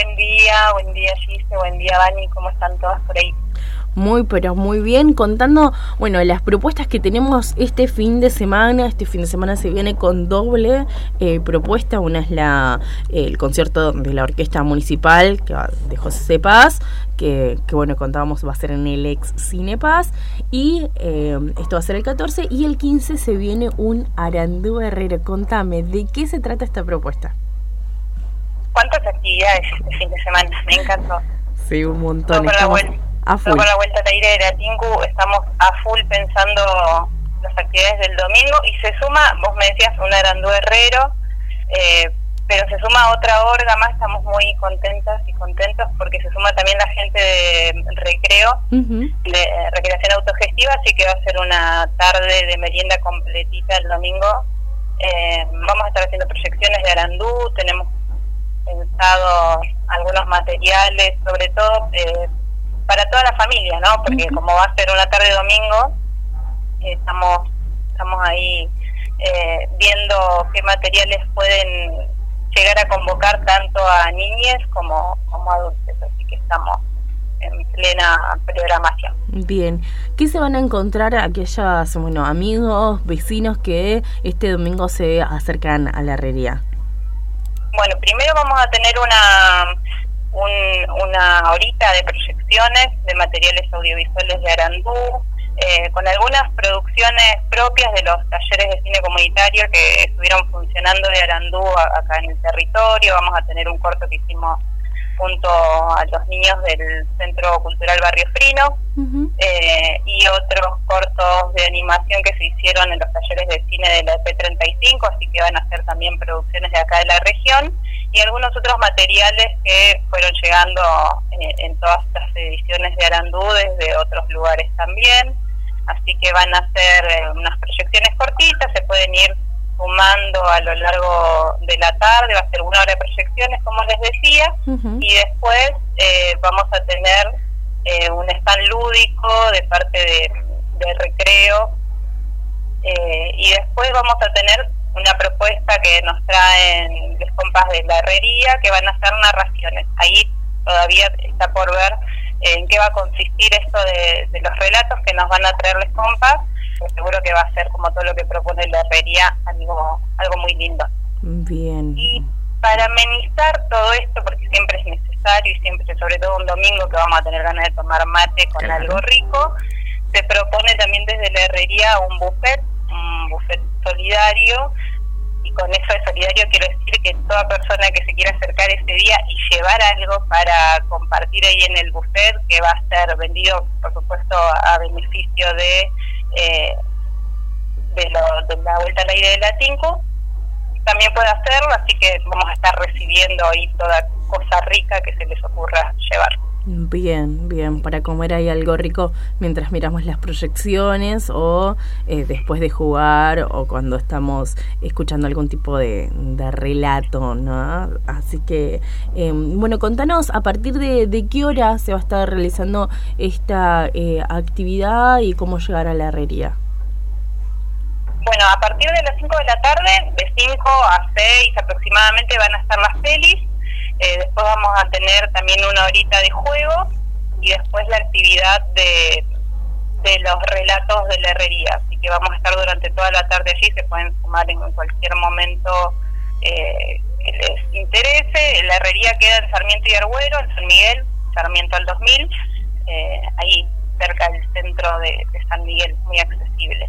Buen día, buen día Gise, buen día Dani, ¿cómo están todas por ahí? Muy, pero muy bien, contando, bueno, las propuestas que tenemos este fin de semana. Este fin de semana se viene con doble eh, propuesta. Una es la el concierto de la Orquesta Municipal que de José Paz, que, que, bueno, contábamos va a ser en el ex Cine Paz. Y eh, esto va a ser el 14. Y el 15 se viene un Arandú Herrero. Contame, ¿de qué se trata esta propuesta? ¿Cuántas actividades este fin de semana? Me encantó. Sí, un montón. A full. Con la vuelta al aire de la TINCU estamos a full pensando las actividades del domingo y se suma, vos me decías, un Arandú Herrero, eh, pero se suma otra orga más, estamos muy contentas y contentos porque se suma también la gente de recreo, de eh, recreación autogestiva, así que va a ser una tarde de merienda completita el domingo. Eh, vamos a estar haciendo proyecciones de Arandú, tenemos pensado algunos materiales, sobre todo eh, para toda la familia, ¿no? Porque como va a ser una tarde domingo, estamos estamos ahí eh, viendo qué materiales pueden llegar a convocar tanto a niñes como, como adultos, así que estamos en plena programación. Bien, ¿qué se van a encontrar aquellas, bueno, amigos, vecinos que este domingo se acercan a la herrería? Bueno, primero vamos a tener una una horita de proyecciones de materiales audiovisuales de Arandú, eh, con algunas producciones propias de los talleres de cine comunitario que estuvieron funcionando de Arandú acá en el territorio. Vamos a tener un corto que hicimos junto a los niños del Centro Cultural Barrio Frino eh, y otros cortos de animación que se hicieron en los talleres de cine de la EP35, así que van a ser también producciones de acá de la región y algunos otros materiales que fueron llegando eh, en todas estas ediciones de Arandú desde otros lugares también. Así que van a ser eh, unas proyecciones cortitas, se pueden ir sumando a lo largo de la tarde, va a ser una hora de proyecciones, como les decía, y después eh, vamos a tener un stand lúdico de parte de, de recreo, y después vamos a tener una propuesta que nos traen los compas de la herrería que van a hacer narraciones. Ahí todavía está por ver en qué va a consistir esto de, los relatos que nos van a traer los compas. Seguro que va a ser como todo lo que propone la herrería algo, algo muy lindo. Bien. Y para amenizar todo esto, porque siempre es necesario y siempre, sobre todo un domingo que vamos a tener ganas de tomar mate con algo rico, se propone también desde la herrería un buffet, un buffet solidario y con eso de solidario quiero decir que toda persona que se quiera acercar ese día y llevar algo para compartir ahí en el buffet que va a ser vendido por supuesto a beneficio de eh, de, la vuelta al aire de la TINCO también puede hacerlo así que vamos a estar recibiendo ahí toda cosa rica que se les ocurra llevar Bien, bien, para comer ahí algo rico mientras miramos las proyecciones o eh, después de jugar o cuando estamos escuchando algún tipo de, relato, ¿no? Así que, em, bueno, contanos a partir de, qué hora se va a estar realizando esta eh, actividad y cómo llegar a la herrería. Bueno, a partir de las 5 de la tarde, de 5 a 6 aproximadamente van a estar las pelis eh, después vamos a tener también una horita de juego y después la actividad de, de los relatos de la herrería. Así que vamos a estar durante toda la tarde allí, se pueden sumar en cualquier momento eh, que les interese. La herrería queda en Sarmiento y Argüero, en San Miguel, Sarmiento al 2000, eh, ahí cerca del centro de San Miguel, muy accesible.